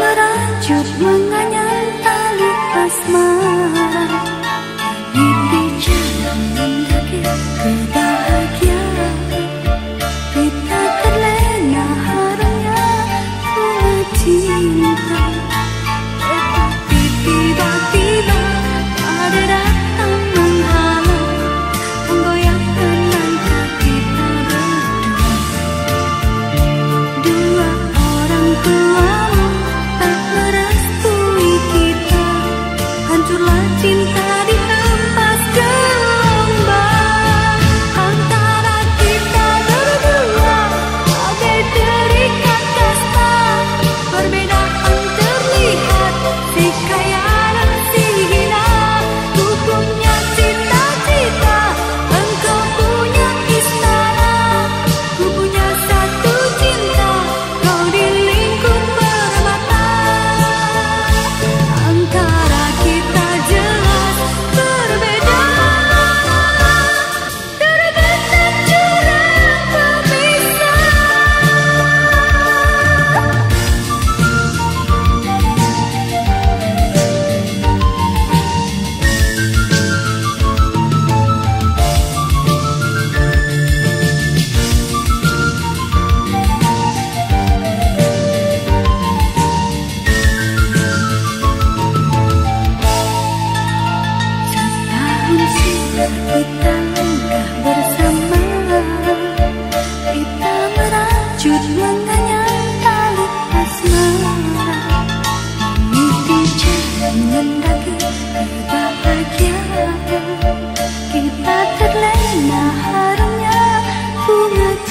merajuk menganyam tali asmara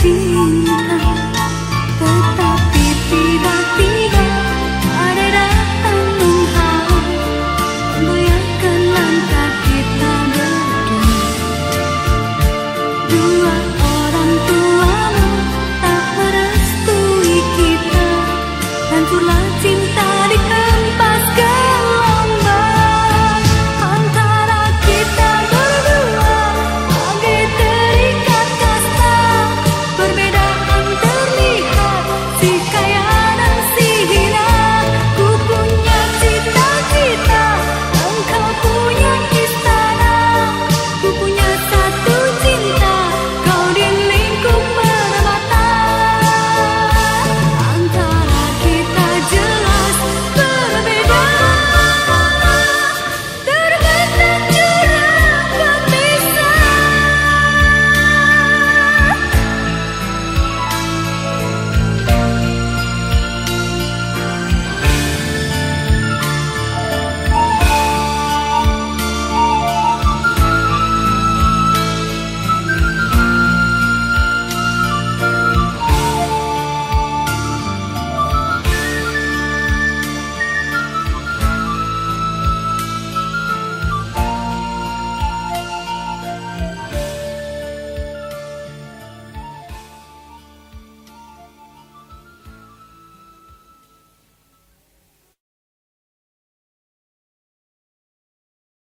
feel